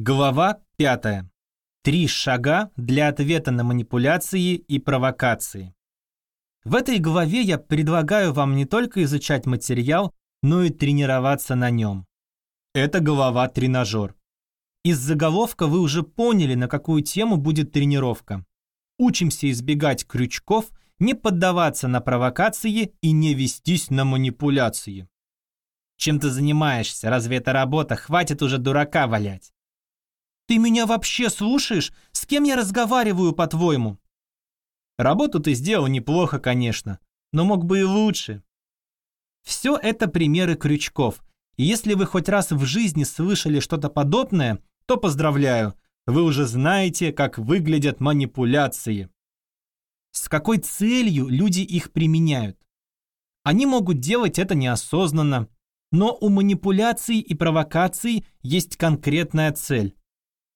Глава 5. Три шага для ответа на манипуляции и провокации. В этой главе я предлагаю вам не только изучать материал, но и тренироваться на нем. Это глава «Тренажер». Из заголовка вы уже поняли, на какую тему будет тренировка. Учимся избегать крючков, не поддаваться на провокации и не вестись на манипуляции. Чем ты занимаешься? Разве это работа? Хватит уже дурака валять. Ты меня вообще слушаешь? С кем я разговариваю, по-твоему? Работу ты сделал неплохо, конечно, но мог бы и лучше. Все это примеры крючков. И если вы хоть раз в жизни слышали что-то подобное, то поздравляю, вы уже знаете, как выглядят манипуляции. С какой целью люди их применяют? Они могут делать это неосознанно, но у манипуляций и провокаций есть конкретная цель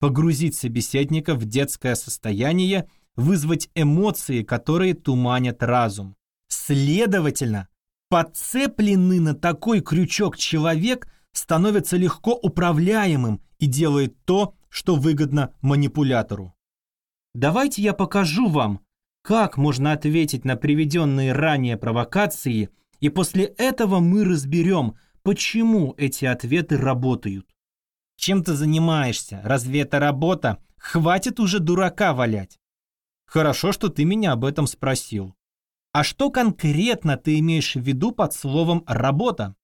погрузить собеседника в детское состояние, вызвать эмоции, которые туманят разум. Следовательно, подцепленный на такой крючок человек становится легко управляемым и делает то, что выгодно манипулятору. Давайте я покажу вам, как можно ответить на приведенные ранее провокации, и после этого мы разберем, почему эти ответы работают. Чем ты занимаешься? Разве это работа? Хватит уже дурака валять. Хорошо, что ты меня об этом спросил. А что конкретно ты имеешь в виду под словом «работа»?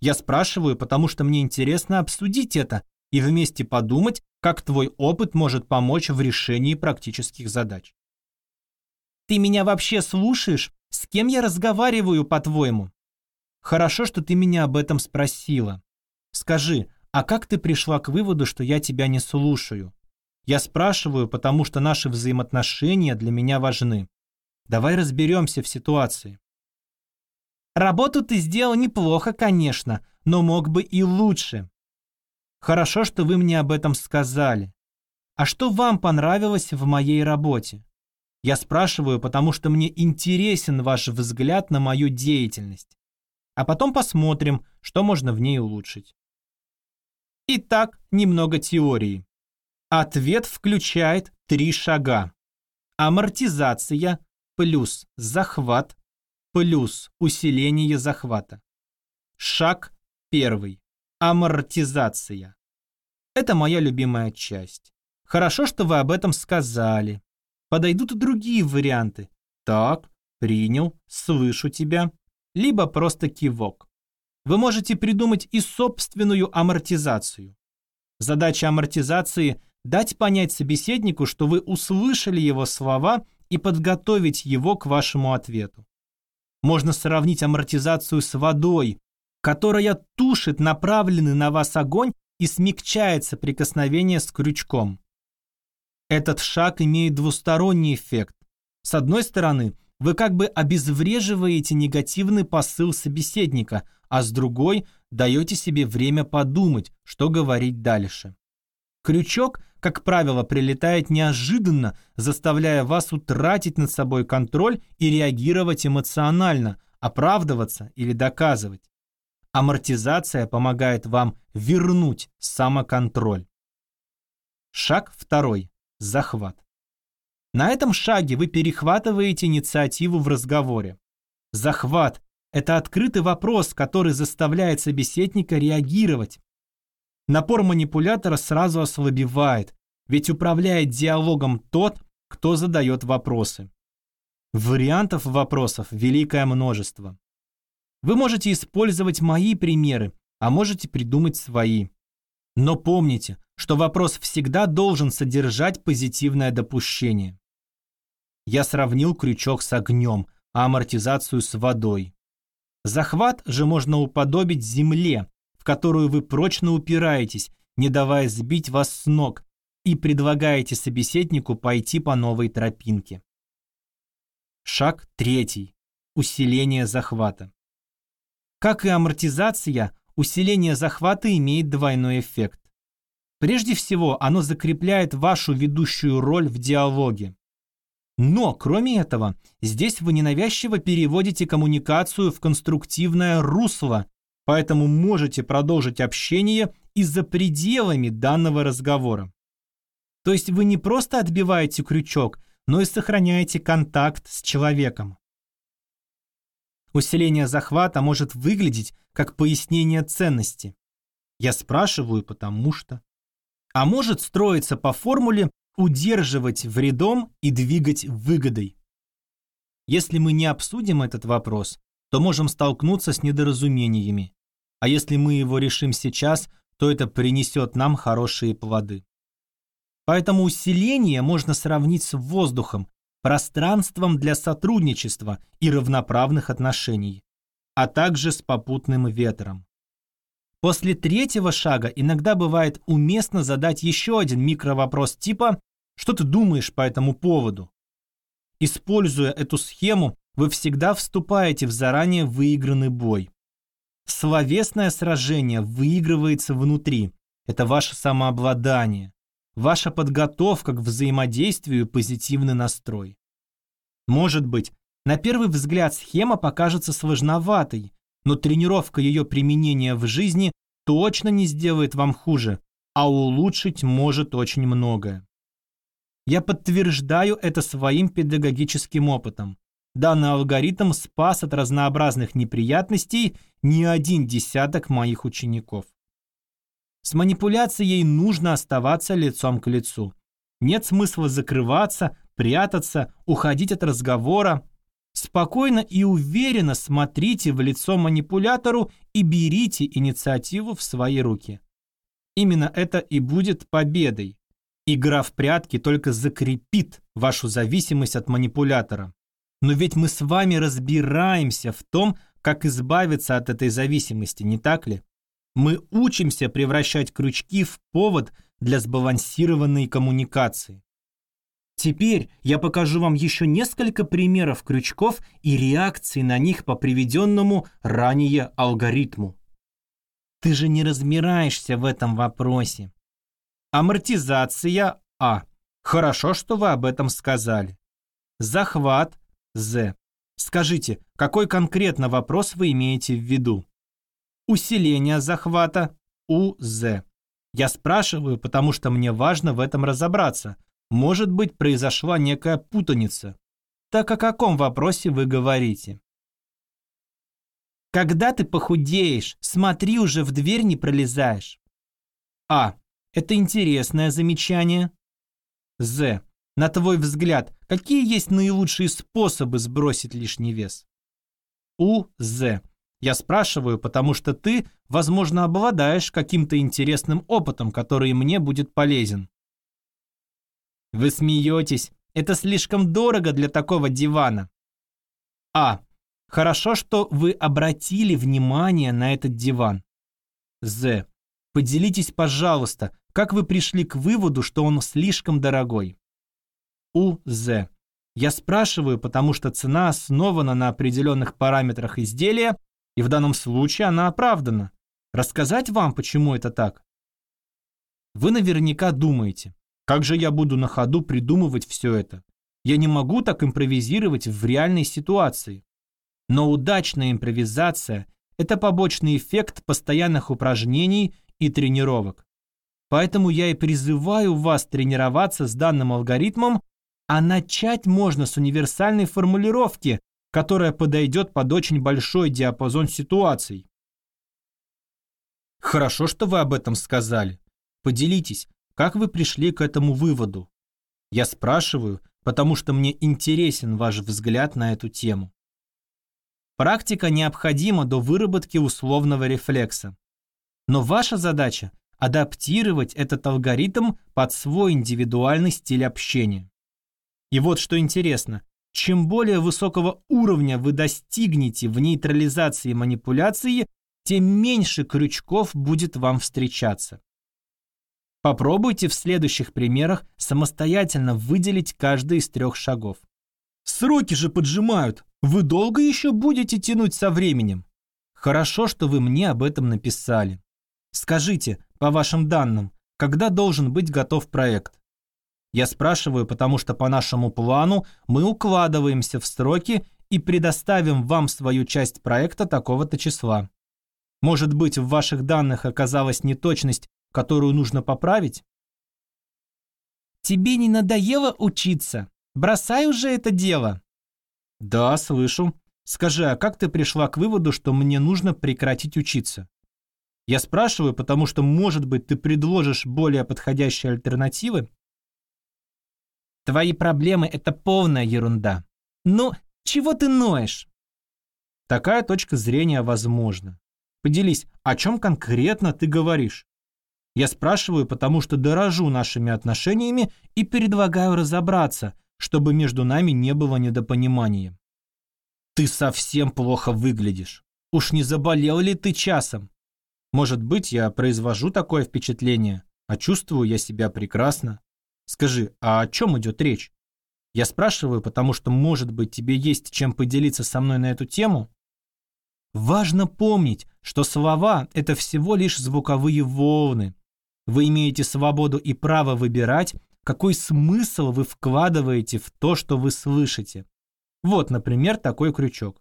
Я спрашиваю, потому что мне интересно обсудить это и вместе подумать, как твой опыт может помочь в решении практических задач. Ты меня вообще слушаешь? С кем я разговариваю, по-твоему? Хорошо, что ты меня об этом спросила. Скажи, а как ты пришла к выводу, что я тебя не слушаю? Я спрашиваю, потому что наши взаимоотношения для меня важны. Давай разберемся в ситуации. Работу ты сделал неплохо, конечно, но мог бы и лучше. Хорошо, что вы мне об этом сказали. А что вам понравилось в моей работе? Я спрашиваю, потому что мне интересен ваш взгляд на мою деятельность. А потом посмотрим, что можно в ней улучшить. Итак, немного теории. Ответ включает три шага. Амортизация плюс захват плюс усиление захвата. Шаг первый. Амортизация. Это моя любимая часть. Хорошо, что вы об этом сказали. Подойдут и другие варианты. Так, принял, слышу тебя. Либо просто кивок вы можете придумать и собственную амортизацию. Задача амортизации – дать понять собеседнику, что вы услышали его слова и подготовить его к вашему ответу. Можно сравнить амортизацию с водой, которая тушит направленный на вас огонь и смягчает соприкосновение с крючком. Этот шаг имеет двусторонний эффект. С одной стороны, вы как бы обезвреживаете негативный посыл собеседника – а с другой даете себе время подумать, что говорить дальше. Крючок, как правило, прилетает неожиданно, заставляя вас утратить над собой контроль и реагировать эмоционально, оправдываться или доказывать. Амортизация помогает вам вернуть самоконтроль. Шаг второй. Захват. На этом шаге вы перехватываете инициативу в разговоре. Захват это открытый вопрос, который заставляет собеседника реагировать. Напор манипулятора сразу ослабевает, ведь управляет диалогом тот, кто задает вопросы. Вариантов вопросов великое множество. Вы можете использовать мои примеры, а можете придумать свои. Но помните, что вопрос всегда должен содержать позитивное допущение. Я сравнил крючок с огнем, а амортизацию с водой. Захват же можно уподобить земле, в которую вы прочно упираетесь, не давая сбить вас с ног, и предлагаете собеседнику пойти по новой тропинке. Шаг третий. Усиление захвата. Как и амортизация, усиление захвата имеет двойной эффект. Прежде всего, оно закрепляет вашу ведущую роль в диалоге. Но, кроме этого, здесь вы ненавязчиво переводите коммуникацию в конструктивное русло, поэтому можете продолжить общение и за пределами данного разговора. То есть вы не просто отбиваете крючок, но и сохраняете контакт с человеком. Усиление захвата может выглядеть как пояснение ценности. Я спрашиваю, потому что. А может строиться по формуле удерживать вредом и двигать выгодой. Если мы не обсудим этот вопрос, то можем столкнуться с недоразумениями. А если мы его решим сейчас, то это принесет нам хорошие плоды. Поэтому усиление можно сравнить с воздухом, пространством для сотрудничества и равноправных отношений, а также с попутным ветром. После третьего шага иногда бывает уместно задать еще один микровопрос типа «Что ты думаешь по этому поводу?». Используя эту схему, вы всегда вступаете в заранее выигранный бой. Словесное сражение выигрывается внутри. Это ваше самообладание, ваша подготовка к взаимодействию и позитивный настрой. Может быть, на первый взгляд схема покажется сложноватой, но тренировка ее применения в жизни точно не сделает вам хуже, а улучшить может очень многое. Я подтверждаю это своим педагогическим опытом. Данный алгоритм спас от разнообразных неприятностей не один десяток моих учеников. С манипуляцией нужно оставаться лицом к лицу. Нет смысла закрываться, прятаться, уходить от разговора. Спокойно и уверенно смотрите в лицо манипулятору и берите инициативу в свои руки. Именно это и будет победой. Игра в прятки только закрепит вашу зависимость от манипулятора. Но ведь мы с вами разбираемся в том, как избавиться от этой зависимости, не так ли? Мы учимся превращать крючки в повод для сбалансированной коммуникации. Теперь я покажу вам еще несколько примеров крючков и реакций на них по приведенному ранее алгоритму. Ты же не разбираешься в этом вопросе. Амортизация А. Хорошо, что вы об этом сказали. Захват З. Скажите, какой конкретно вопрос вы имеете в виду? Усиление захвата УЗ. Я спрашиваю, потому что мне важно в этом разобраться – может быть, произошла некая путаница. Так о каком вопросе вы говорите? Когда ты похудеешь, смотри уже в дверь не пролезаешь. А. Это интересное замечание. З. На твой взгляд, какие есть наилучшие способы сбросить лишний вес? У. З. Я спрашиваю, потому что ты, возможно, обладаешь каким-то интересным опытом, который мне будет полезен. Вы смеетесь. Это слишком дорого для такого дивана. А. Хорошо, что вы обратили внимание на этот диван. З. Поделитесь, пожалуйста, как вы пришли к выводу, что он слишком дорогой. У. З. Я спрашиваю, потому что цена основана на определенных параметрах изделия, и в данном случае она оправдана. Рассказать вам, почему это так? Вы наверняка думаете, как же я буду на ходу придумывать все это? Я не могу так импровизировать в реальной ситуации. Но удачная импровизация – это побочный эффект постоянных упражнений и тренировок. Поэтому я и призываю вас тренироваться с данным алгоритмом, а начать можно с универсальной формулировки, которая подойдет под очень большой диапазон ситуаций. Хорошо, что вы об этом сказали. Поделитесь, как вы пришли к этому выводу? Я спрашиваю, потому что мне интересен ваш взгляд на эту тему. Практика необходима до выработки условного рефлекса. Но ваша задача – адаптировать этот алгоритм под свой индивидуальный стиль общения. И вот что интересно, чем более высокого уровня вы достигнете в нейтрализации манипуляции, тем меньше крючков будет вам встречаться. Попробуйте в следующих примерах самостоятельно выделить каждый из трех шагов. Сроки же поджимают. Вы долго еще будете тянуть со временем? Хорошо, что вы мне об этом написали. Скажите, по вашим данным, когда должен быть готов проект? Я спрашиваю, потому что по нашему плану мы укладываемся в сроки и предоставим вам свою часть проекта такого-то числа. Может быть, в ваших данных оказалась неточность, которую нужно поправить? Тебе не надоело учиться? Бросай уже это дело. Да, слышу. Скажи, а как ты пришла к выводу, что мне нужно прекратить учиться? Я спрашиваю, потому что, может быть, ты предложишь более подходящие альтернативы? Твои проблемы — это полная ерунда. Ну, чего ты ноешь? Такая точка зрения возможна. Поделись, о чем конкретно ты говоришь? Я спрашиваю, потому что дорожу нашими отношениями и предлагаю разобраться, чтобы между нами не было недопонимания. Ты совсем плохо выглядишь. Уж не заболел ли ты часом? Может быть, я произвожу такое впечатление, а чувствую я себя прекрасно. Скажи, а о чем идет речь? Я спрашиваю, потому что, может быть, тебе есть чем поделиться со мной на эту тему? Важно помнить, что слова – это всего лишь звуковые волны, вы имеете свободу и право выбирать, какой смысл вы вкладываете в то, что вы слышите. Вот, например, такой крючок.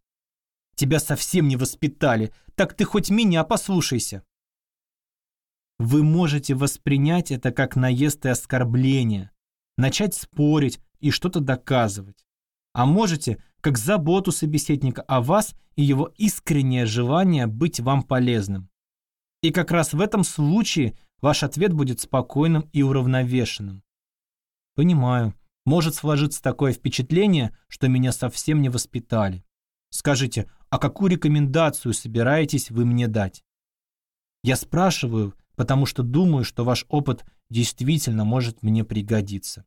Тебя совсем не воспитали, так ты хоть меня послушайся. Вы можете воспринять это как наезд и оскорбление, начать спорить и что-то доказывать. А можете, как заботу собеседника о вас и его искреннее желание быть вам полезным. И как раз в этом случае ваш ответ будет спокойным и уравновешенным. Понимаю, может сложиться такое впечатление, что меня совсем не воспитали. Скажите, а какую рекомендацию собираетесь вы мне дать? Я спрашиваю, потому что думаю, что ваш опыт действительно может мне пригодиться.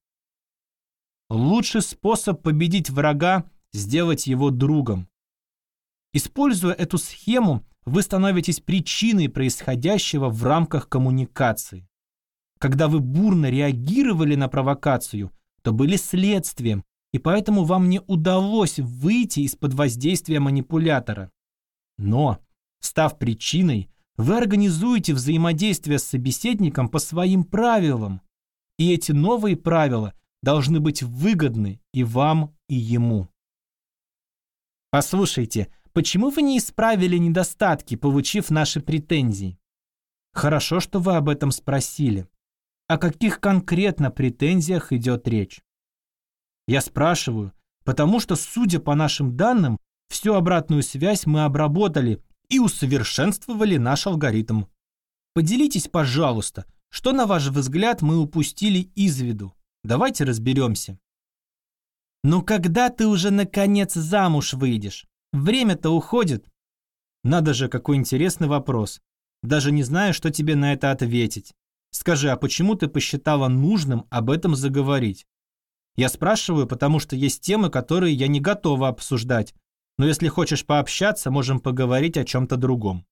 Лучший способ победить врага – сделать его другом. Используя эту схему, вы становитесь причиной происходящего в рамках коммуникации. Когда вы бурно реагировали на провокацию, то были следствием, и поэтому вам не удалось выйти из-под воздействия манипулятора. Но, став причиной, вы организуете взаимодействие с собеседником по своим правилам, и эти новые правила должны быть выгодны и вам, и ему. Послушайте, Почему вы не исправили недостатки, получив наши претензии? Хорошо, что вы об этом спросили. О каких конкретно претензиях идет речь? Я спрашиваю, потому что, судя по нашим данным, всю обратную связь мы обработали и усовершенствовали наш алгоритм. Поделитесь, пожалуйста, что, на ваш взгляд, мы упустили из виду. Давайте разберемся. Ну когда ты уже наконец замуж выйдешь? Время-то уходит. Надо же, какой интересный вопрос. Даже не знаю, что тебе на это ответить. Скажи, а почему ты посчитала нужным об этом заговорить? Я спрашиваю, потому что есть темы, которые я не готова обсуждать. Но если хочешь пообщаться, можем поговорить о чем-то другом.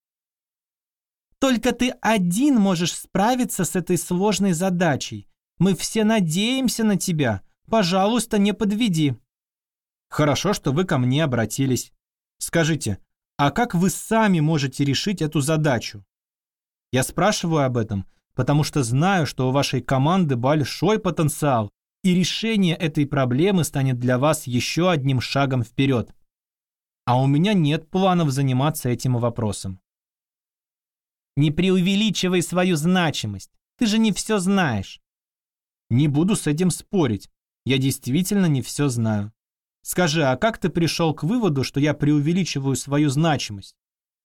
Только ты один можешь справиться с этой сложной задачей. Мы все надеемся на тебя. Пожалуйста, не подведи. Хорошо, что вы ко мне обратились. Скажите, а как вы сами можете решить эту задачу? Я спрашиваю об этом, потому что знаю, что у вашей команды большой потенциал, и решение этой проблемы станет для вас еще одним шагом вперед. А у меня нет планов заниматься этим вопросом. Не преувеличивай свою значимость. Ты же не все знаешь. Не буду с этим спорить. Я действительно не все знаю. Скажи, а как ты пришел к выводу, что я преувеличиваю свою значимость?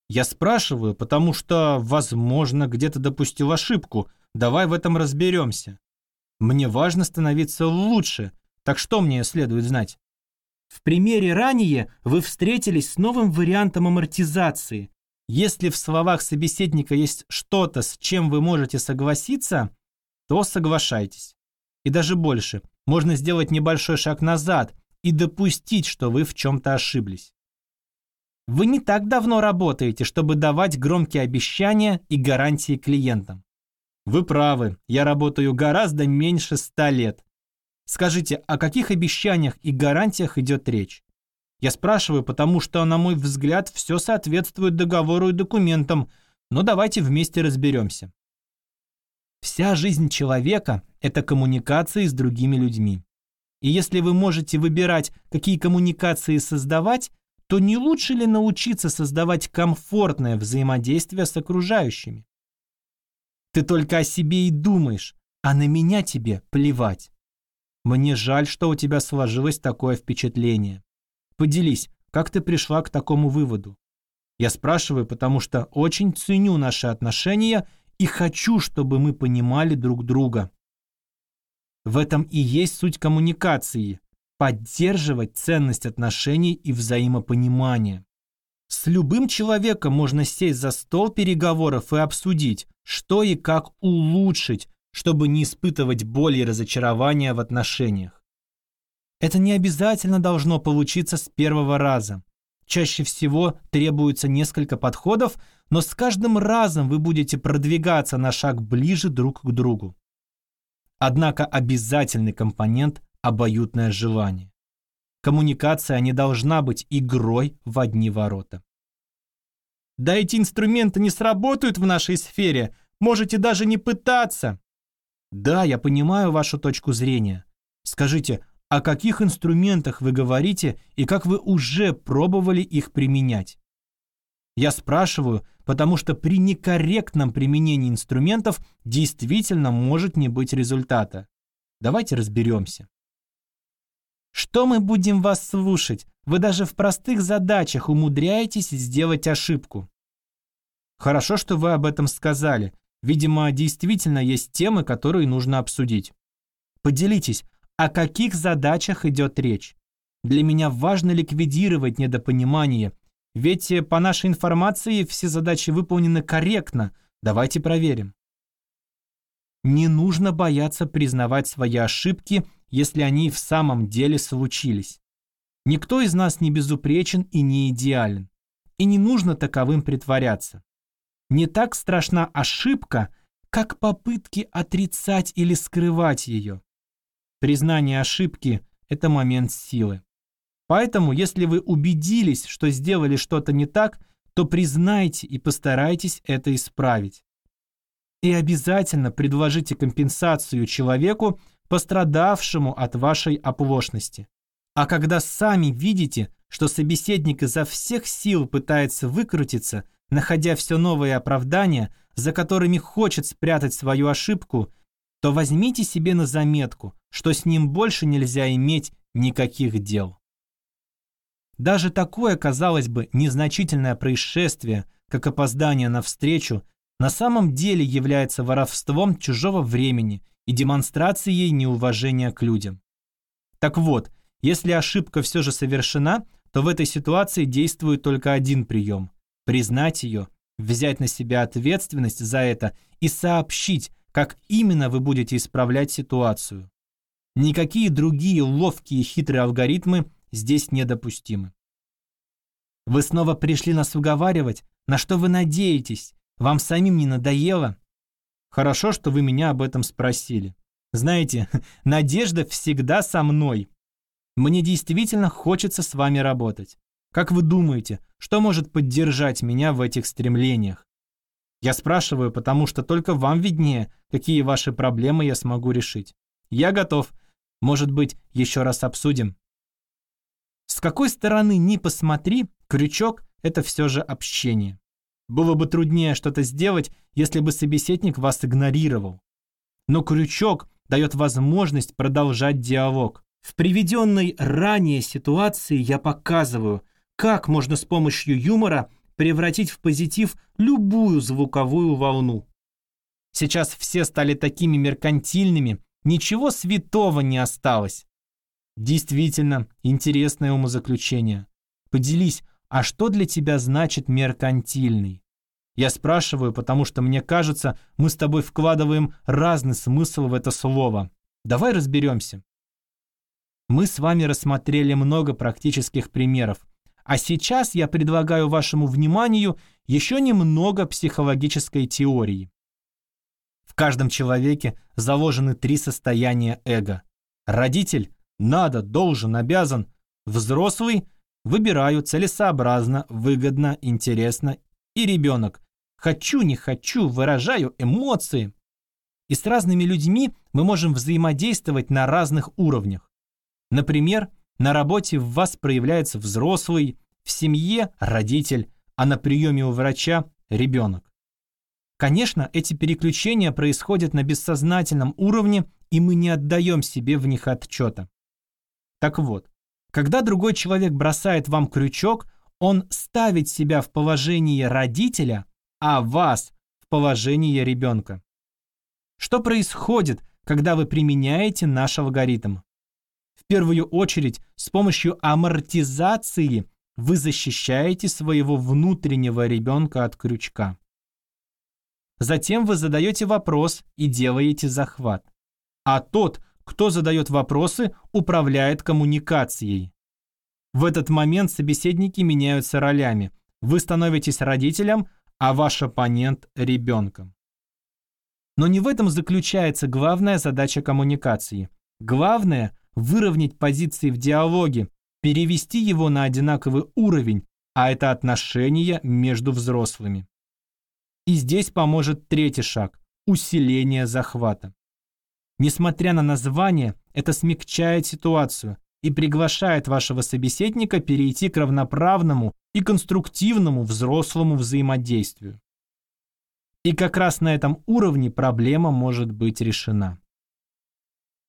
Я спрашиваю, потому что, возможно, где-то допустил ошибку. Давай в этом разберемся. Мне важно становиться лучше, так что мне следует знать? В примере ранее вы встретились с новым вариантом амортизации. Если в словах собеседника есть что-то, с чем вы можете согласиться, то соглашайтесь. И даже больше, можно сделать небольшой шаг назад – и допустить, что вы в чем-то ошиблись. Вы не так давно работаете, чтобы давать громкие обещания и гарантии клиентам. Вы правы, я работаю гораздо меньше ста лет. Скажите, о каких обещаниях и гарантиях идет речь? Я спрашиваю, потому что, на мой взгляд, все соответствует договору и документам, но давайте вместе разберемся. Вся жизнь человека – это коммуникации с другими людьми. И если вы можете выбирать, какие коммуникации создавать, то не лучше ли научиться создавать комфортное взаимодействие с окружающими? Ты только о себе и думаешь, а на меня тебе плевать. Мне жаль, что у тебя сложилось такое впечатление. Поделись, как ты пришла к такому выводу? Я спрашиваю, потому что очень ценю наши отношения и хочу, чтобы мы понимали друг друга. В этом и есть суть коммуникации – поддерживать ценность отношений и взаимопонимания. С любым человеком можно сесть за стол переговоров и обсудить, что и как улучшить, чтобы не испытывать боли и разочарования в отношениях. Это не обязательно должно получиться с первого раза. Чаще всего требуется несколько подходов, но с каждым разом вы будете продвигаться на шаг ближе друг к другу. Однако обязательный компонент – обоюдное желание. Коммуникация не должна быть игрой в одни ворота. Да эти инструменты не сработают в нашей сфере, можете даже не пытаться. Да, я понимаю вашу точку зрения. Скажите, о каких инструментах вы говорите и как вы уже пробовали их применять? Я спрашиваю, потому что при некорректном применении инструментов действительно может не быть результата. Давайте разберемся. Что мы будем вас слушать? Вы даже в простых задачах умудряетесь сделать ошибку. Хорошо, что вы об этом сказали. Видимо, действительно есть темы, которые нужно обсудить. Поделитесь, о каких задачах идет речь? Для меня важно ликвидировать недопонимание, ведь э, по нашей информации все задачи выполнены корректно. Давайте проверим. Не нужно бояться признавать свои ошибки если они в самом деле случились. Никто из нас не безупречен и не идеален. И не нужно таковым притворяться. Не так страшна ошибка, как попытки отрицать или скрывать ее. Признание ошибки – это момент силы. Поэтому, если вы убедились, что сделали что-то не так, то признайте и постарайтесь это исправить. И обязательно предложите компенсацию человеку, пострадавшему от вашей оплошности. А когда сами видите, что собеседник изо всех сил пытается выкрутиться, находя все новые оправдания, за которыми хочет спрятать свою ошибку, то возьмите себе на заметку, что с ним больше нельзя иметь никаких дел. Даже такое, казалось бы, незначительное происшествие, как опоздание на встречу, на самом деле является воровством чужого времени и демонстрацией неуважения к людям. Так вот, если ошибка все же совершена, то в этой ситуации действует только один прием – признать ее, взять на себя ответственность за это и сообщить, как именно вы будете исправлять ситуацию. Никакие другие ловкие хитрые алгоритмы здесь недопустимы. Вы снова пришли нас уговаривать, на что вы надеетесь, вам самим не надоело? Хорошо, что вы меня об этом спросили. Знаете, надежда всегда со мной. Мне действительно хочется с вами работать. Как вы думаете, что может поддержать меня в этих стремлениях? Я спрашиваю, потому что только вам виднее, какие ваши проблемы я смогу решить. Я готов. Может быть, еще раз обсудим. С какой стороны ни посмотри, крючок – это все же общение. Было бы труднее что-то сделать, если бы собеседник вас игнорировал. Но крючок дает возможность продолжать диалог. В приведенной ранее ситуации я показываю, как можно с помощью юмора превратить в позитив любую звуковую волну. Сейчас все стали такими меркантильными, ничего святого не осталось. Действительно, интересное умозаключение. Поделись, а что для тебя значит меркантильный? Я спрашиваю, потому что мне кажется, мы с тобой вкладываем разный смысл в это слово. Давай разберемся. Мы с вами рассмотрели много практических примеров, а сейчас я предлагаю вашему вниманию еще немного психологической теории. В каждом человеке заложены три состояния эго. Родитель – надо, должен, обязан. Взрослый – выбираю целесообразно, выгодно, интересно. И ребенок Хочу, не хочу, выражаю эмоции. И с разными людьми мы можем взаимодействовать на разных уровнях. Например, на работе в вас проявляется взрослый, В семье – родитель, а на приеме у врача – ребенок. Конечно, эти переключения происходят на бессознательном уровне, и мы не отдаем себе в них отчета. Так вот, когда другой человек бросает вам крючок, он ставит себя в положение родителя, а вас в положение ребенка. Что происходит, когда вы применяете наш алгоритм? В первую очередь, с помощью амортизации вы защищаете своего внутреннего ребенка от крючка. Затем вы задаете вопрос и делаете захват. А тот, кто задает вопросы, управляет коммуникацией. В этот момент собеседники меняются ролями. Вы становитесь родителем, а ваш оппонент – ребенком. Но не в этом заключается главная задача коммуникации. Главное – выровнять позиции в диалоге, перевести его на одинаковый уровень, а это отношения между взрослыми. И здесь поможет третий шаг – усиление захвата. Несмотря на название, это смягчает ситуацию и приглашает вашего собеседника перейти к равноправному и конструктивному взрослому взаимодействию. И как раз на этом уровне проблема может быть решена.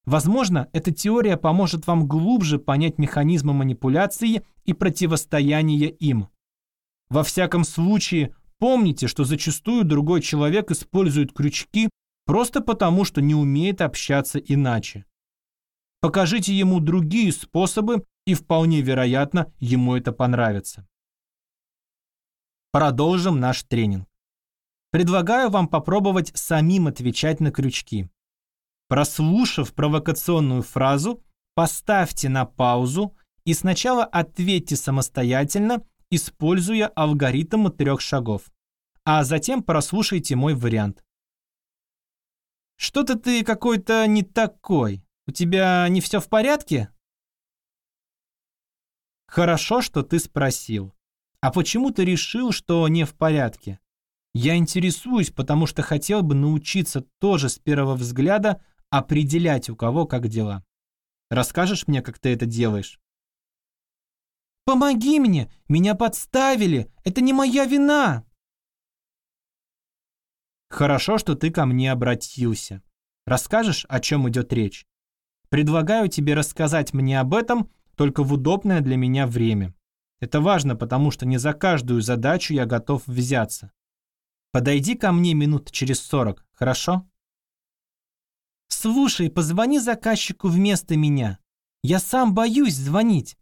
Возможно, эта теория поможет вам глубже понять механизмы манипуляции и противостояния им. Во всяком случае, помните, что зачастую другой человек использует крючки просто потому, что не умеет общаться иначе. Покажите ему другие способы, и вполне вероятно, ему это понравится. Продолжим наш тренинг. Предлагаю вам попробовать самим отвечать на крючки. Прослушав провокационную фразу, поставьте на паузу и сначала ответьте самостоятельно, используя алгоритм трех шагов, а затем прослушайте мой вариант. Что-то ты какой-то не такой. У тебя не все в порядке? Хорошо, что ты спросил. А почему ты решил, что не в порядке? Я интересуюсь, потому что хотел бы научиться тоже с первого взгляда определять, у кого как дела. Расскажешь мне, как ты это делаешь? «Помоги мне! Меня подставили! Это не моя вина!» «Хорошо, что ты ко мне обратился. Расскажешь, о чем идет речь? Предлагаю тебе рассказать мне об этом только в удобное для меня время. Это важно, потому что не за каждую задачу я готов взяться. Подойди ко мне минут через сорок, хорошо?» «Слушай, позвони заказчику вместо меня. Я сам боюсь звонить».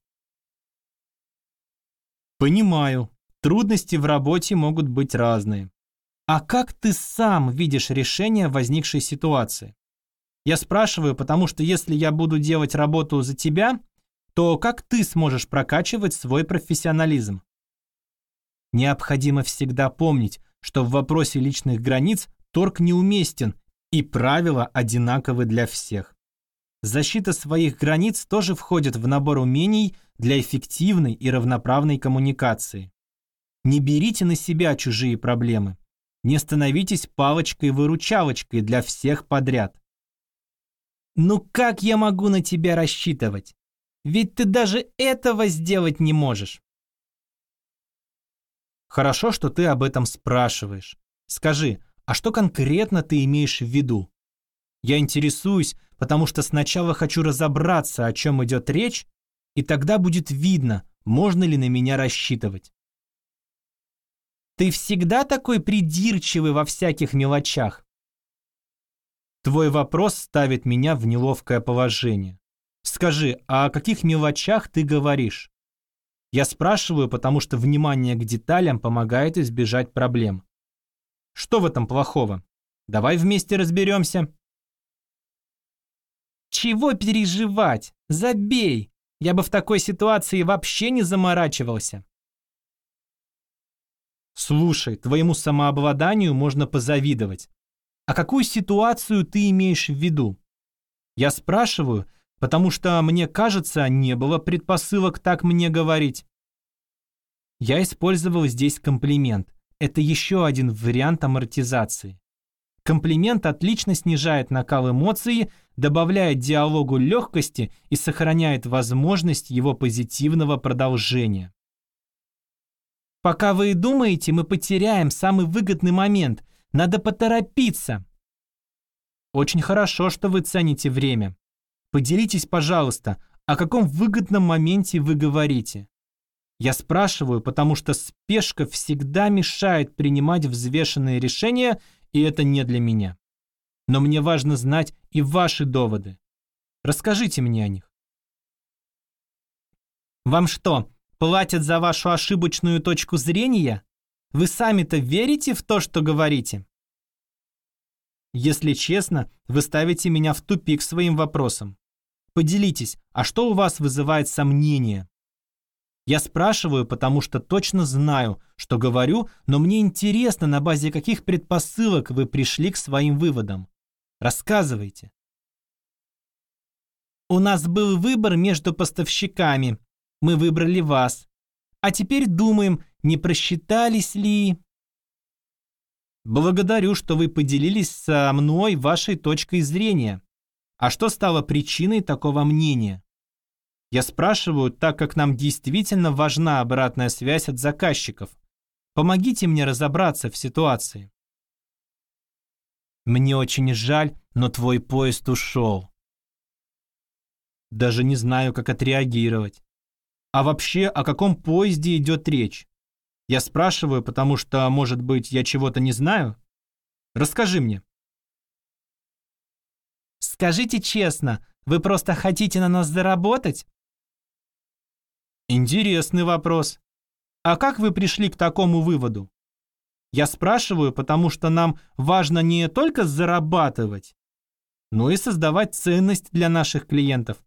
«Понимаю. Трудности в работе могут быть разные. А как ты сам видишь решение возникшей ситуации? Я спрашиваю, потому что если я буду делать работу за тебя, то как ты сможешь прокачивать свой профессионализм? Необходимо всегда помнить, что в вопросе личных границ торг неуместен и правила одинаковы для всех. Защита своих границ тоже входит в набор умений для эффективной и равноправной коммуникации. Не берите на себя чужие проблемы. Не становитесь палочкой-выручалочкой для всех подряд. Ну как я могу на тебя рассчитывать? Ведь ты даже этого сделать не можешь. Хорошо, что ты об этом спрашиваешь. Скажи, а что конкретно ты имеешь в виду? Я интересуюсь, потому что сначала хочу разобраться, о чем идет речь, и тогда будет видно, можно ли на меня рассчитывать. Ты всегда такой придирчивый во всяких мелочах. Твой вопрос ставит меня в неловкое положение. Скажи, а о каких мелочах ты говоришь? Я спрашиваю, потому что внимание к деталям помогает избежать проблем. Что в этом плохого? Давай вместе разберемся. Чего переживать? Забей. Я бы в такой ситуации вообще не заморачивался. Слушай, твоему самообладанию можно позавидовать. А какую ситуацию ты имеешь в виду? Я спрашиваю, потому что, мне кажется, не было предпосылок так мне говорить. Я использовал здесь комплимент. Это еще один вариант амортизации. Комплимент отлично снижает накал эмоций, добавляет диалогу легкости и сохраняет возможность его позитивного продолжения. Пока вы думаете, мы потеряем самый выгодный момент. Надо поторопиться. Очень хорошо, что вы цените время. Поделитесь, пожалуйста, о каком выгодном моменте вы говорите. Я спрашиваю, потому что спешка всегда мешает принимать взвешенные решения, и это не для меня. Но мне важно знать и ваши доводы. Расскажите мне о них. Вам что, платят за вашу ошибочную точку зрения? Вы сами-то верите в то, что говорите? Если честно, вы ставите меня в тупик своим вопросом. Поделитесь, а что у вас вызывает сомнения? Я спрашиваю, потому что точно знаю, что говорю, но мне интересно, на базе каких предпосылок вы пришли к своим выводам. Рассказывайте. У нас был выбор между поставщиками, мы выбрали вас. А теперь думаем, не просчитались ли... Благодарю, что вы поделились со мной вашей точкой зрения. А что стало причиной такого мнения? Я спрашиваю, так как нам действительно важна обратная связь от заказчиков. Помогите мне разобраться в ситуации. Мне очень жаль, но твой поезд ушел. Даже не знаю, как отреагировать. А вообще, о каком поезде идет речь? Я спрашиваю, потому что, может быть, я чего-то не знаю? Расскажи мне. Скажите честно, вы просто хотите на нас заработать? Интересный вопрос. А как вы пришли к такому выводу? Я спрашиваю, потому что нам важно не только зарабатывать, но и создавать ценность для наших клиентов.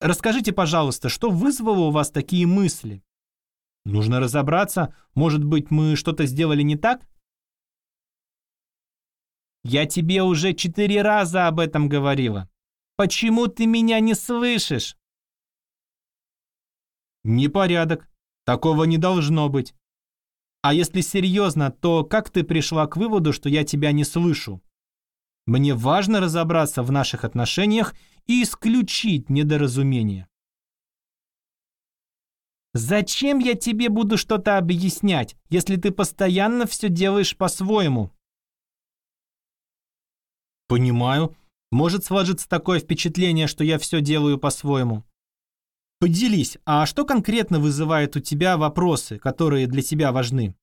Расскажите, пожалуйста, что вызвало у вас такие мысли? Нужно разобраться, может быть, мы что-то сделали не так? Я тебе уже четыре раза об этом говорила. Почему ты меня не слышишь? Непорядок. Такого не должно быть. А если серьезно, то как ты пришла к выводу, что я тебя не слышу? Мне важно разобраться в наших отношениях и исключить недоразумение. Зачем я тебе буду что-то объяснять, если ты постоянно все делаешь по-своему? Понимаю. Может сложиться такое впечатление, что я все делаю по-своему. Поделись, а что конкретно вызывает у тебя вопросы, которые для тебя важны?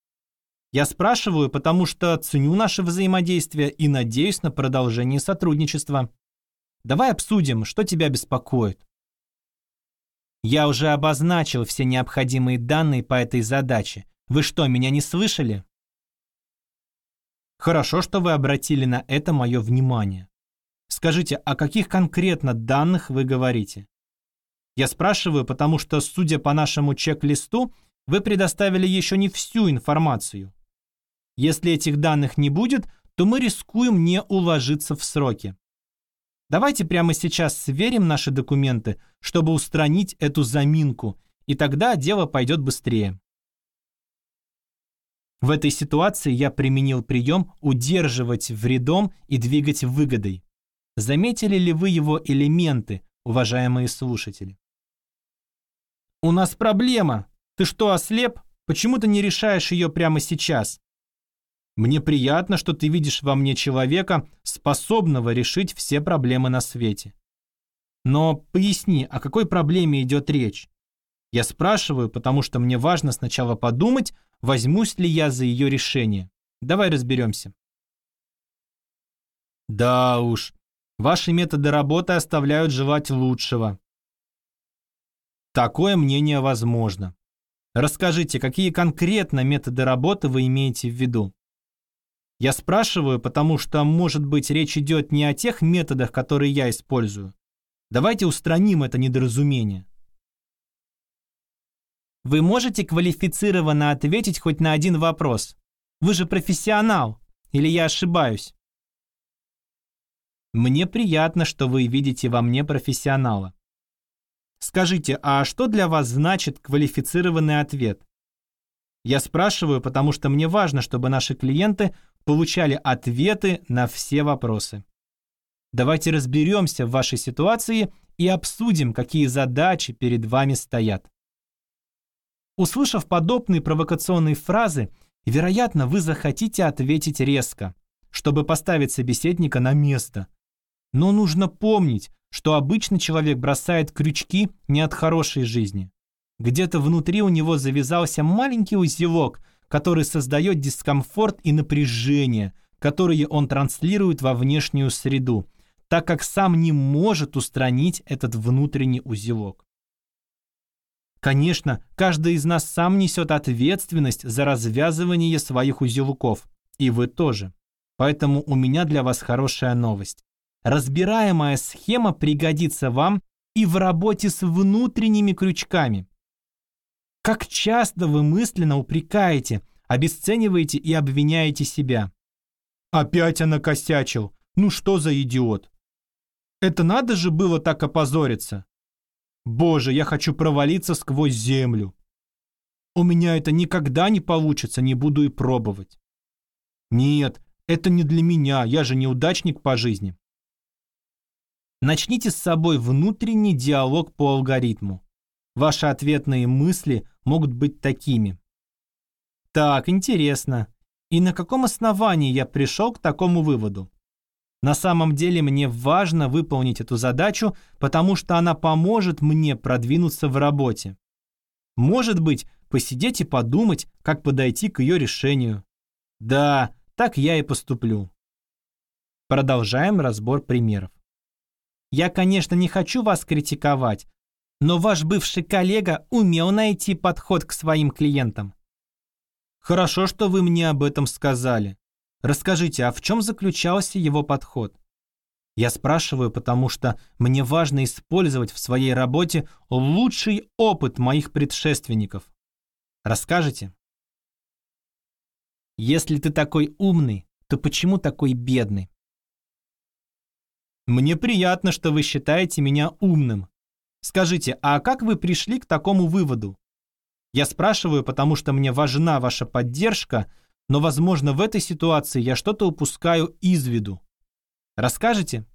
Я спрашиваю, потому что ценю наше взаимодействие и надеюсь на продолжение сотрудничества. Давай обсудим, что тебя беспокоит. Я уже обозначил все необходимые данные по этой задаче. Вы что, меня не слышали? Хорошо, что вы обратили на это мое внимание. Скажите, о каких конкретно данных вы говорите? Я спрашиваю, потому что, судя по нашему чек-листу, вы предоставили еще не всю информацию. Если этих данных не будет, то мы рискуем не уложиться в сроки. Давайте прямо сейчас сверим наши документы, чтобы устранить эту заминку, и тогда дело пойдет быстрее. В этой ситуации я применил прием удерживать вредом и двигать выгодой. Заметили ли вы его элементы, уважаемые слушатели? «У нас проблема. Ты что, ослеп? Почему ты не решаешь ее прямо сейчас?» Мне приятно, что ты видишь во мне человека, способного решить все проблемы на свете. Но поясни, о какой проблеме идет речь? Я спрашиваю, потому что мне важно сначала подумать, возьмусь ли я за ее решение. Давай разберемся. Да уж, ваши методы работы оставляют желать лучшего. Такое мнение возможно. Расскажите, какие конкретно методы работы вы имеете в виду? Я спрашиваю, потому что, может быть, речь идет не о тех методах, которые я использую. Давайте устраним это недоразумение. Вы можете квалифицированно ответить хоть на один вопрос? Вы же профессионал, или я ошибаюсь? Мне приятно, что вы видите во мне профессионала. Скажите, а что для вас значит квалифицированный ответ? Я спрашиваю, потому что мне важно, чтобы наши клиенты получали ответы на все вопросы. Давайте разберемся в вашей ситуации и обсудим, какие задачи перед вами стоят. Услышав подобные провокационные фразы, вероятно, вы захотите ответить резко, чтобы поставить собеседника на место. Но нужно помнить, что обычно человек бросает крючки не от хорошей жизни. Где-то внутри у него завязался маленький узелок, который создает дискомфорт и напряжение, которые он транслирует во внешнюю среду, так как сам не может устранить этот внутренний узелок. Конечно, каждый из нас сам несет ответственность за развязывание своих узелков, и вы тоже. Поэтому у меня для вас хорошая новость. Разбираемая схема пригодится вам и в работе с внутренними крючками. Как часто вы мысленно упрекаете, обесцениваете и обвиняете себя. Опять она косячил. Ну что за идиот? Это надо же было так опозориться. Боже, я хочу провалиться сквозь землю. У меня это никогда не получится, не буду и пробовать. Нет, это не для меня, я же неудачник по жизни. Начните с собой внутренний диалог по алгоритму. Ваши ответные мысли могут быть такими. Так, интересно. И на каком основании я пришел к такому выводу? На самом деле мне важно выполнить эту задачу, потому что она поможет мне продвинуться в работе. Может быть, посидеть и подумать, как подойти к ее решению. Да, так я и поступлю. Продолжаем разбор примеров. Я, конечно, не хочу вас критиковать, но ваш бывший коллега умел найти подход к своим клиентам. Хорошо, что вы мне об этом сказали. Расскажите, а в чем заключался его подход? Я спрашиваю, потому что мне важно использовать в своей работе лучший опыт моих предшественников. Расскажете? Если ты такой умный, то почему такой бедный? Мне приятно, что вы считаете меня умным. Скажите, а как вы пришли к такому выводу? Я спрашиваю, потому что мне важна ваша поддержка – но, возможно, в этой ситуации я что-то упускаю из виду. Расскажете?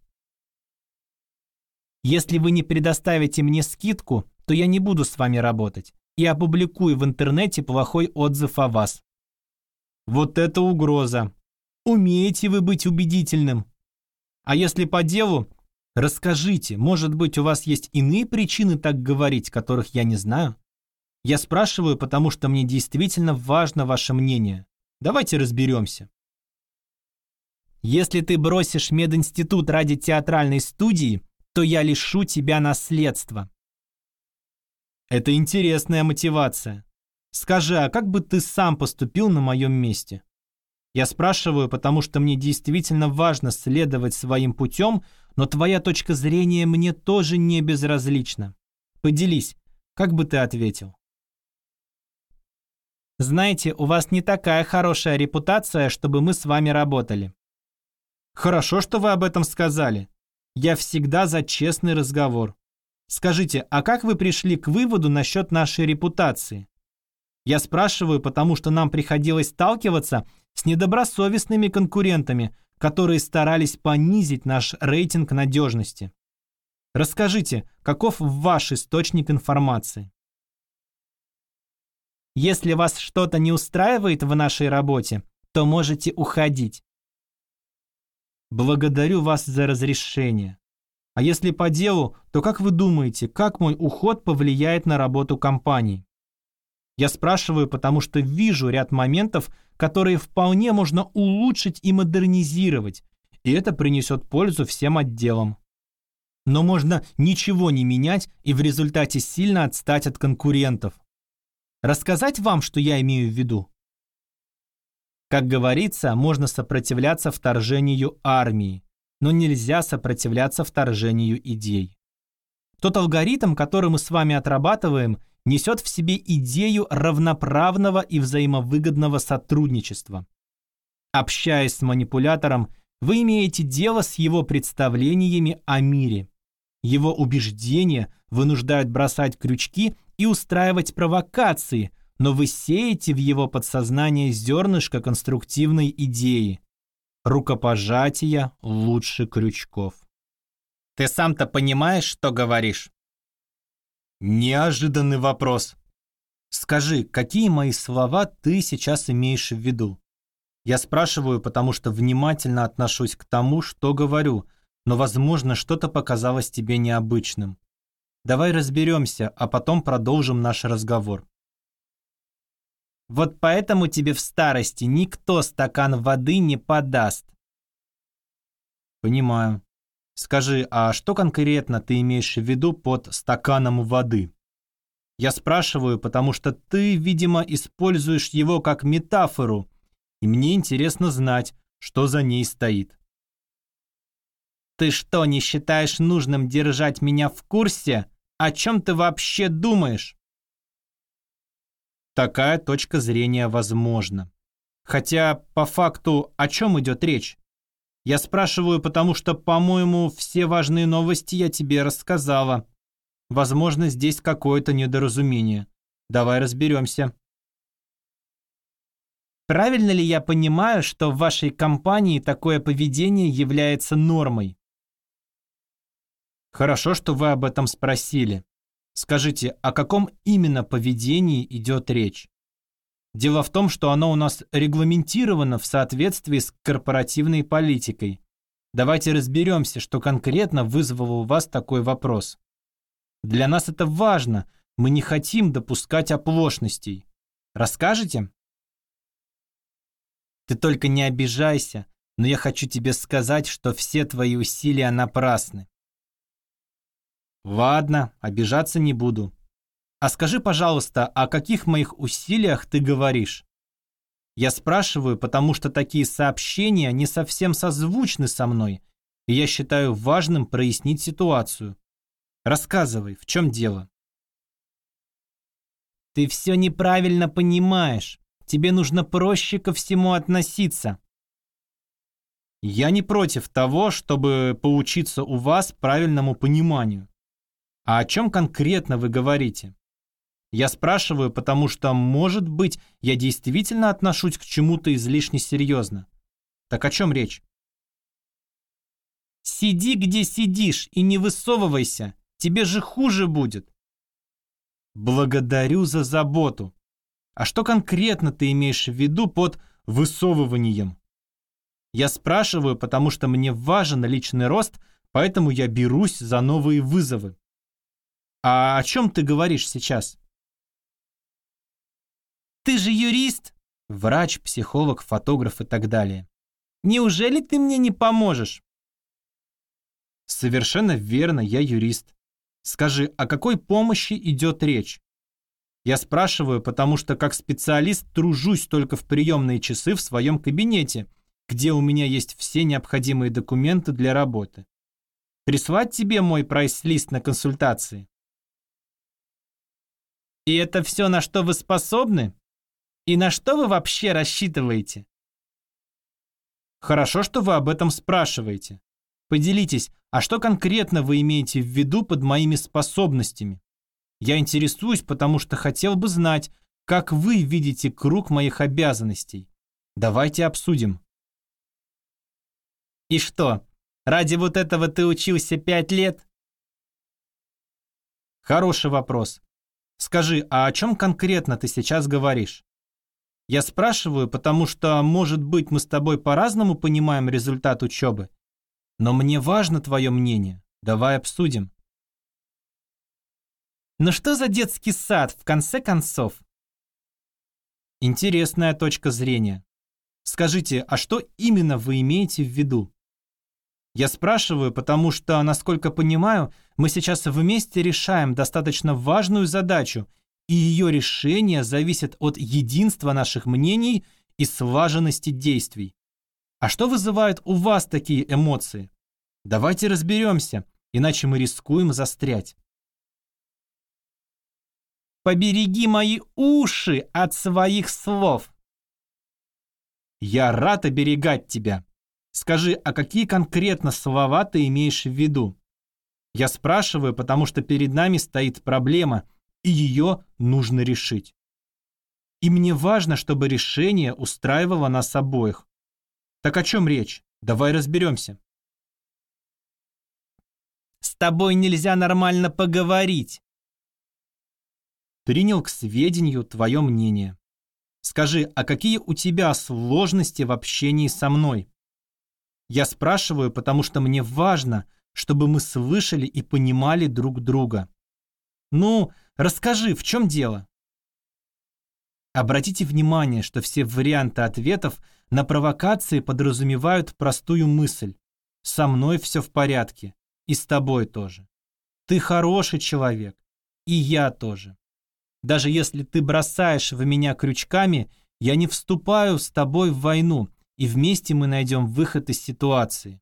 Если вы не предоставите мне скидку, то я не буду с вами работать и опубликую в интернете плохой отзыв о вас. Вот это угроза. Умеете вы быть убедительным? А если по делу, расскажите, может быть, у вас есть иные причины так говорить, которых я не знаю? Я спрашиваю, потому что мне действительно важно ваше мнение. Давайте разберемся. Если ты бросишь мединститут ради театральной студии, то я лишу тебя наследства. Это интересная мотивация. Скажи, а как бы ты сам поступил на моем месте? Я спрашиваю, потому что мне действительно важно следовать своим путем, но твоя точка зрения мне тоже не безразлична. Поделись, как бы ты ответил? Знаете, у вас не такая хорошая репутация, чтобы мы с вами работали. Хорошо, что вы об этом сказали. Я всегда за честный разговор. Скажите, а как вы пришли к выводу насчет нашей репутации? Я спрашиваю, потому что нам приходилось сталкиваться с недобросовестными конкурентами, которые старались понизить наш рейтинг надежности. Расскажите, каков ваш источник информации? Если вас что-то не устраивает в нашей работе, то можете уходить. Благодарю вас за разрешение. А если по делу, то как вы думаете, как мой уход повлияет на работу компании? Я спрашиваю, потому что вижу ряд моментов, которые вполне можно улучшить и модернизировать, и это принесет пользу всем отделам. Но можно ничего не менять и в результате сильно отстать от конкурентов. Рассказать вам, что я имею в виду? Как говорится, можно сопротивляться вторжению армии, но нельзя сопротивляться вторжению идей. Тот алгоритм, который мы с вами отрабатываем, несет в себе идею равноправного и взаимовыгодного сотрудничества. Общаясь с манипулятором, вы имеете дело с его представлениями о мире. Его убеждения вынуждают бросать крючки и устраивать провокации, но вы сеете в его подсознание зернышко конструктивной идеи. Рукопожатия лучше крючков. Ты сам-то понимаешь, что говоришь? Неожиданный вопрос. Скажи, какие мои слова ты сейчас имеешь в виду? Я спрашиваю, потому что внимательно отношусь к тому, что говорю, но, возможно, что-то показалось тебе необычным. Давай разберемся, а потом продолжим наш разговор. Вот поэтому тебе в старости никто стакан воды не подаст. Понимаю. Скажи, а что конкретно ты имеешь в виду под стаканом воды? Я спрашиваю, потому что ты, видимо, используешь его как метафору, и мне интересно знать, что за ней стоит. Ты что, не считаешь нужным держать меня в курсе? О чем ты вообще думаешь? Такая точка зрения возможна. Хотя, по факту, о чем идет речь? Я спрашиваю, потому что, по-моему, все важные новости я тебе рассказала. Возможно, здесь какое-то недоразумение. Давай разберемся. Правильно ли я понимаю, что в вашей компании такое поведение является нормой? Хорошо, что вы об этом спросили. Скажите, о каком именно поведении идет речь? Дело в том, что оно у нас регламентировано в соответствии с корпоративной политикой. Давайте разберемся, что конкретно вызвало у вас такой вопрос. Для нас это важно, мы не хотим допускать оплошностей. Расскажете? Ты только не обижайся, но я хочу тебе сказать, что все твои усилия напрасны. Ладно, обижаться не буду. А скажи, пожалуйста, о каких моих усилиях ты говоришь? Я спрашиваю, потому что такие сообщения не совсем созвучны со мной, и я считаю важным прояснить ситуацию. Рассказывай, в чем дело? Ты все неправильно понимаешь. Тебе нужно проще ко всему относиться. Я не против того, чтобы поучиться у вас правильному пониманию. А о чем конкретно вы говорите? Я спрашиваю, потому что, может быть, я действительно отношусь к чему-то излишне серьезно. Так о чем речь? Сиди, где сидишь, и не высовывайся. Тебе же хуже будет. Благодарю за заботу. А что конкретно ты имеешь в виду под высовыванием? Я спрашиваю, потому что мне важен личный рост, поэтому я берусь за новые вызовы. А о чем ты говоришь сейчас? Ты же юрист, врач, психолог, фотограф и так далее. Неужели ты мне не поможешь? Совершенно верно, я юрист. Скажи, о какой помощи идет речь? Я спрашиваю, потому что как специалист тружусь только в приемные часы в своем кабинете, где у меня есть все необходимые документы для работы. Прислать тебе мой прайс-лист на консультации? И это все, на что вы способны? И на что вы вообще рассчитываете? Хорошо, что вы об этом спрашиваете. Поделитесь, а что конкретно вы имеете в виду под моими способностями? Я интересуюсь, потому что хотел бы знать, как вы видите круг моих обязанностей. Давайте обсудим. И что, ради вот этого ты учился пять лет? Хороший вопрос. Скажи, а о чем конкретно ты сейчас говоришь? Я спрашиваю, потому что, может быть, мы с тобой по-разному понимаем результат учебы. Но мне важно твое мнение. Давай обсудим. Ну что за детский сад, в конце концов? Интересная точка зрения. Скажите, а что именно вы имеете в виду? Я спрашиваю, потому что, насколько понимаю, мы сейчас вместе решаем достаточно важную задачу, и ее решение зависит от единства наших мнений и слаженности действий. А что вызывает у вас такие эмоции? Давайте разберемся, иначе мы рискуем застрять. Побереги мои уши от своих слов. Я рад оберегать тебя. Скажи, а какие конкретно слова ты имеешь в виду? Я спрашиваю, потому что перед нами стоит проблема – и ее нужно решить. И мне важно, чтобы решение устраивало нас обоих. Так о чем речь? Давай разберемся. С тобой нельзя нормально поговорить. принял к сведению твое мнение. Скажи, а какие у тебя сложности в общении со мной? Я спрашиваю, потому что мне важно, чтобы мы слышали и понимали друг друга. Ну, расскажи, в чем дело? Обратите внимание, что все варианты ответов на провокации подразумевают простую мысль. Со мной все в порядке. И с тобой тоже. Ты хороший человек. И я тоже. Даже если ты бросаешь в меня крючками, я не вступаю с тобой в войну, и вместе мы найдем выход из ситуации.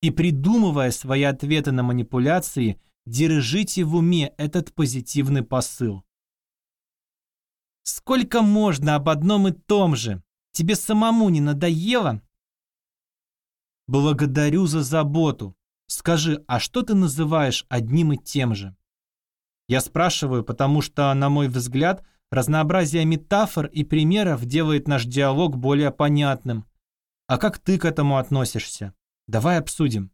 И придумывая свои ответы на манипуляции, держите в уме этот позитивный посыл. Сколько можно об одном и том же? Тебе самому не надоело? Благодарю за заботу. Скажи, а что ты называешь одним и тем же? Я спрашиваю, потому что, на мой взгляд, разнообразие метафор и примеров делает наш диалог более понятным. А как ты к этому относишься? Давай обсудим.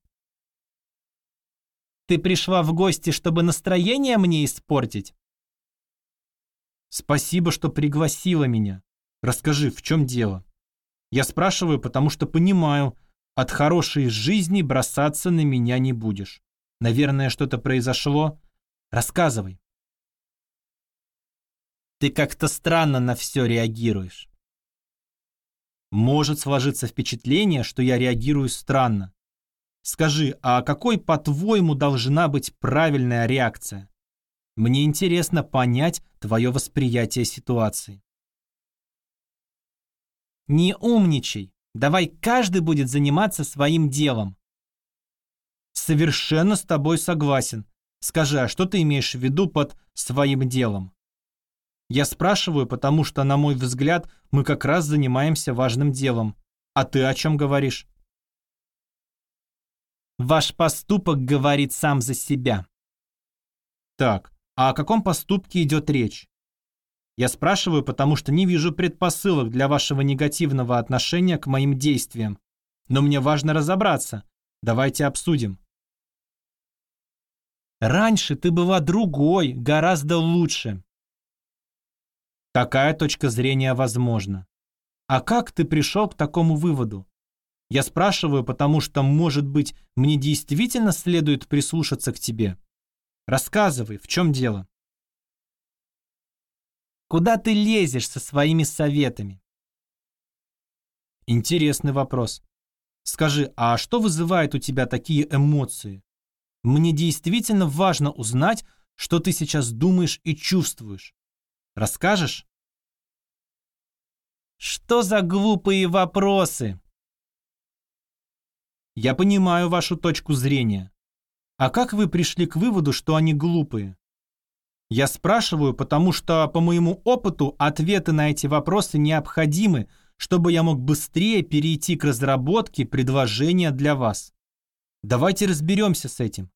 Ты пришла в гости, чтобы настроение мне испортить? Спасибо, что пригласила меня. Расскажи, в чем дело? Я спрашиваю, потому что понимаю, от хорошей жизни бросаться на меня не будешь. Наверное, что-то произошло. Рассказывай. Ты как-то странно на все реагируешь. Может сложиться впечатление, что я реагирую странно. Скажи, а какой, по-твоему, должна быть правильная реакция? Мне интересно понять твое восприятие ситуации. Не умничай. Давай каждый будет заниматься своим делом. Совершенно с тобой согласен. Скажи, а что ты имеешь в виду под своим делом? Я спрашиваю, потому что, на мой взгляд, мы как раз занимаемся важным делом. А ты о чем говоришь? Ваш поступок говорит сам за себя. Так, а о каком поступке идет речь? Я спрашиваю, потому что не вижу предпосылок для вашего негативного отношения к моим действиям. Но мне важно разобраться. Давайте обсудим. Раньше ты была другой, гораздо лучше. Такая точка зрения возможна. А как ты пришел к такому выводу? Я спрашиваю, потому что, может быть, мне действительно следует прислушаться к тебе. Рассказывай, в чем дело? Куда ты лезешь со своими советами? Интересный вопрос. Скажи, а что вызывает у тебя такие эмоции? Мне действительно важно узнать, что ты сейчас думаешь и чувствуешь. Расскажешь? Что за глупые вопросы? Я понимаю вашу точку зрения. А как вы пришли к выводу, что они глупые? Я спрашиваю, потому что, по моему опыту, ответы на эти вопросы необходимы, чтобы я мог быстрее перейти к разработке предложения для вас. Давайте разберемся с этим.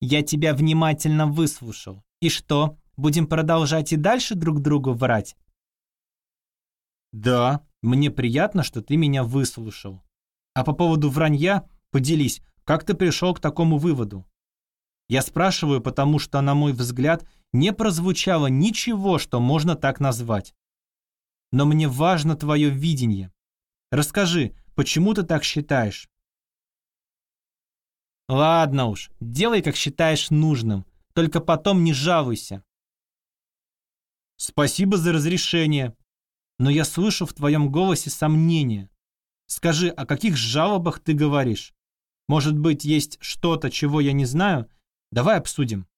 Я тебя внимательно выслушал. И что, будем продолжать и дальше друг другу врать? Да, мне приятно, что ты меня выслушал. А по поводу вранья, поделись, как ты пришел к такому выводу? Я спрашиваю, потому что, на мой взгляд, не прозвучало ничего, что можно так назвать. Но мне важно твое видение. Расскажи, почему ты так считаешь? Ладно уж, делай, как считаешь нужным. Только потом не жалуйся. Спасибо за разрешение. Но я слышу в твоем голосе сомнения. Скажи, о каких жалобах ты говоришь? Может быть, есть что-то, чего я не знаю? Давай обсудим.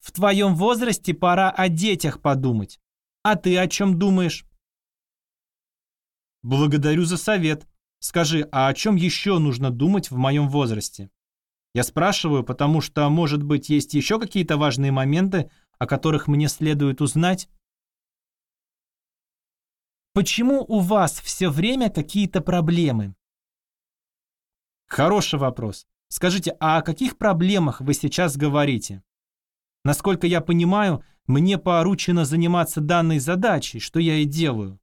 В твоем возрасте пора о детях подумать. А ты о чем думаешь? Благодарю за совет. Скажи, а о чем еще нужно думать в моем возрасте? Я спрашиваю, потому что, может быть, есть еще какие-то важные моменты, о которых мне следует узнать? Почему у вас все время какие-то проблемы? Хороший вопрос. Скажите, а о каких проблемах вы сейчас говорите? Насколько я понимаю, мне поручено заниматься данной задачей, что я и делаю.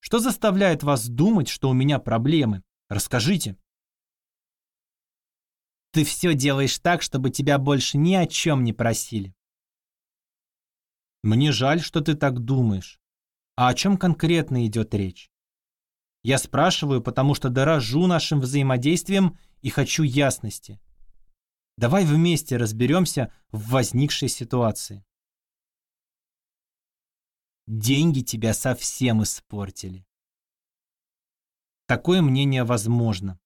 Что заставляет вас думать, что у меня проблемы? Расскажите. Ты все делаешь так, чтобы тебя больше ни о чем не просили. Мне жаль, что ты так думаешь. А о чем конкретно идет речь? Я спрашиваю, потому что дорожу нашим взаимодействием и хочу ясности. Давай вместе разберемся в возникшей ситуации. Деньги тебя совсем испортили. Такое мнение возможно.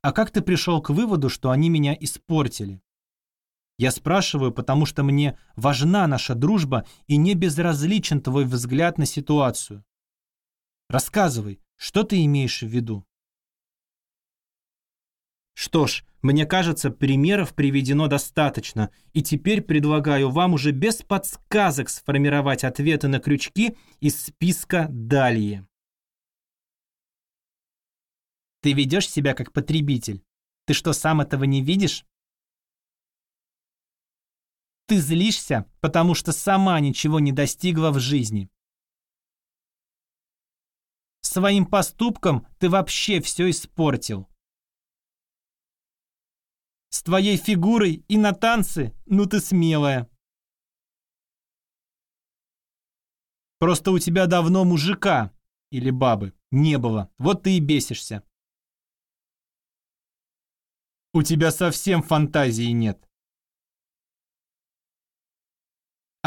А как ты пришел к выводу, что они меня испортили? Я спрашиваю, потому что мне важна наша дружба и не безразличен твой взгляд на ситуацию. Рассказывай, что ты имеешь в виду? Что ж, мне кажется, примеров приведено достаточно, и теперь предлагаю вам уже без подсказок сформировать ответы на крючки из списка «Далее». Ты ведешь себя как потребитель. Ты что, сам этого не видишь? Ты злишься, потому что сама ничего не достигла в жизни. Своим поступком ты вообще все испортил. С твоей фигурой и на танцы, ну ты смелая. Просто у тебя давно мужика или бабы не было, вот ты и бесишься. У тебя совсем фантазии нет.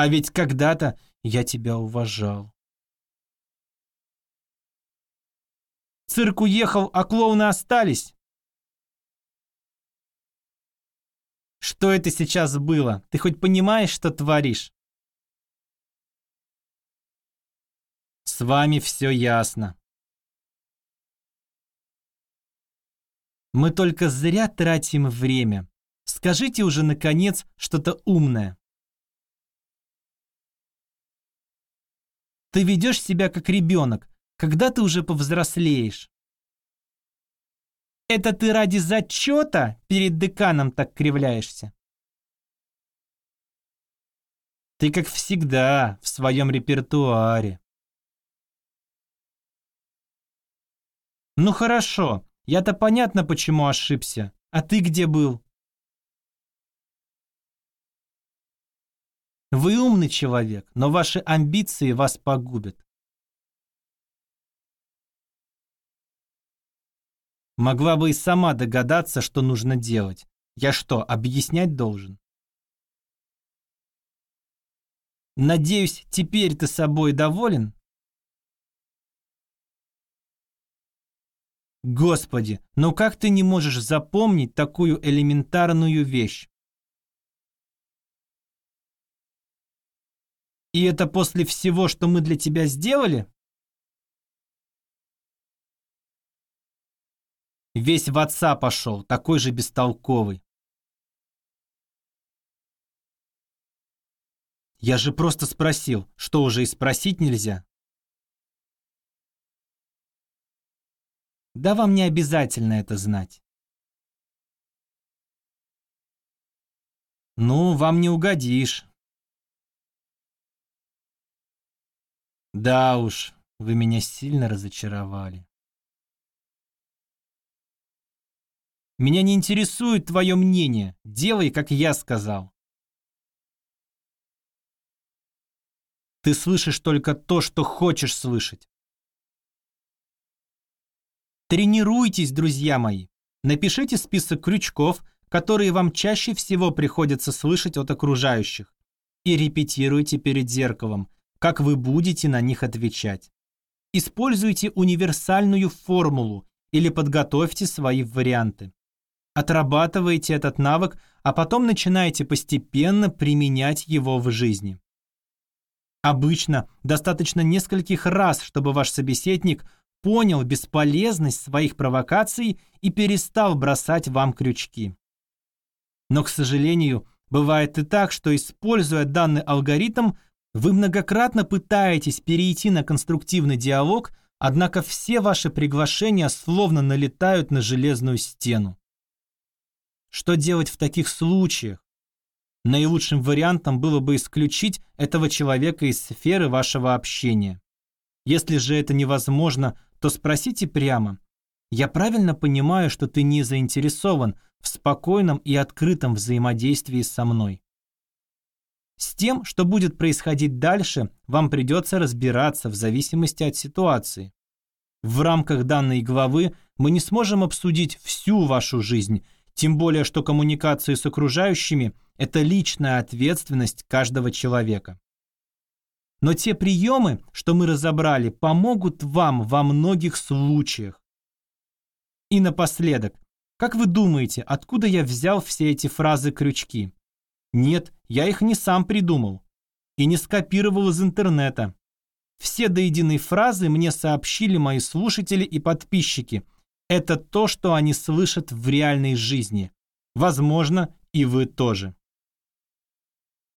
А ведь когда-то я тебя уважал. Цирк уехал, а клоуны остались. Что это сейчас было? Ты хоть понимаешь, что творишь? С вами все ясно. Мы только зря тратим время. Скажите уже, наконец, что-то умное. Ты ведешь себя как ребенок, когда ты уже повзрослеешь. Это ты ради зачета перед деканом так кривляешься? Ты, как всегда, в своем репертуаре. Ну хорошо, я-то понятно, почему ошибся. А ты где был? Вы умный человек, но ваши амбиции вас погубят. Могла бы и сама догадаться, что нужно делать. Я что, объяснять должен? Надеюсь, теперь ты собой доволен? Господи, ну как ты не можешь запомнить такую элементарную вещь? И это после всего, что мы для тебя сделали? Весь в отца пошел, такой же бестолковый. Я же просто спросил, что уже и спросить нельзя. Да вам не обязательно это знать. Ну, вам не угодишь. Да уж, вы меня сильно разочаровали. Меня не интересует твое мнение. Делай, как я сказал. Ты слышишь только то, что хочешь слышать. Тренируйтесь, друзья мои. Напишите список крючков, которые вам чаще всего приходится слышать от окружающих, и репетируйте перед зеркалом, как вы будете на них отвечать. Используйте универсальную формулу или подготовьте свои варианты. Отрабатывайте этот навык, а потом начинайте постепенно применять его в жизни. Обычно достаточно нескольких раз, чтобы ваш собеседник понял бесполезность своих провокаций и перестал бросать вам крючки. Но, к сожалению, бывает и так, что, используя данный алгоритм, вы многократно пытаетесь перейти на конструктивный диалог, однако все ваши приглашения словно налетают на железную стену. Что делать в таких случаях? Наилучшим вариантом было бы исключить этого человека из сферы вашего общения. Если же это невозможно, то спросите прямо, Я правильно понимаю, что ты не заинтересован в спокойном и открытом взаимодействии со мной. С тем, что будет происходить дальше, вам придется разбираться в зависимости от ситуации. В рамках данной главы мы не сможем обсудить всю вашу жизнь, тем более, что коммуникации с окружающими – это личная ответственность каждого человека. Но те приемы, что мы разобрали, помогут вам во многих случаях. И напоследок, как вы думаете, откуда я взял все эти фразы-крючки? Нет, я их не сам придумал. И не скопировал из интернета. Все до единой фразы мне сообщили мои слушатели и подписчики. Это то, что они слышат в реальной жизни. Возможно, и вы тоже.